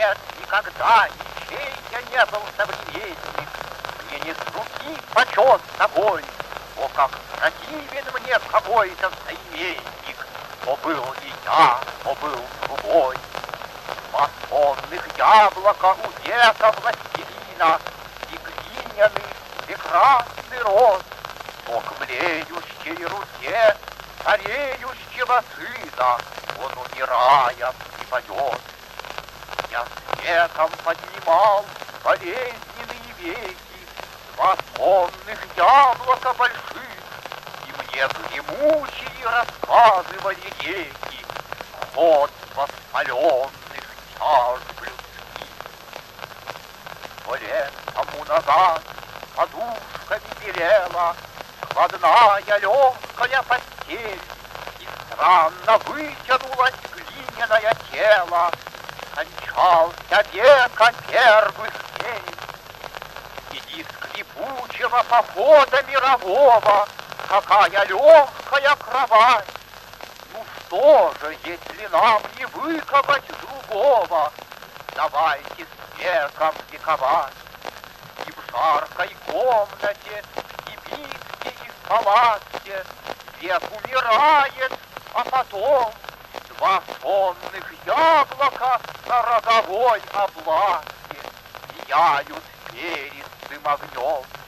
нет никогда ничей я не был современник. Мне не с руки почет тобой, о, как противен мне какой-то соименник, то был не я, то был другой. Масонных яблока у века властелина и глиняный прекрасный рот, то к млеющей руке он, умирая, припадет. Веком поднимал болезненные веки, Два сонных яблока больших, И мне гремучие рассказывали реки, Ход воспаленных чаш блюдских. Сто лет тому назад подушками белела Складная легкая постель, И странно вытянулось глиняное тело, Кончался века первых дней. И скрипучего похода мирового Какая легкая кровать! Ну что же, если нам не выковать другого, Давайте с веком вековать. И в жаркой комнате, и битке, и в палатке Век умирает, а потом Два сонных яблока на роговой обласке Сияют перед огнем.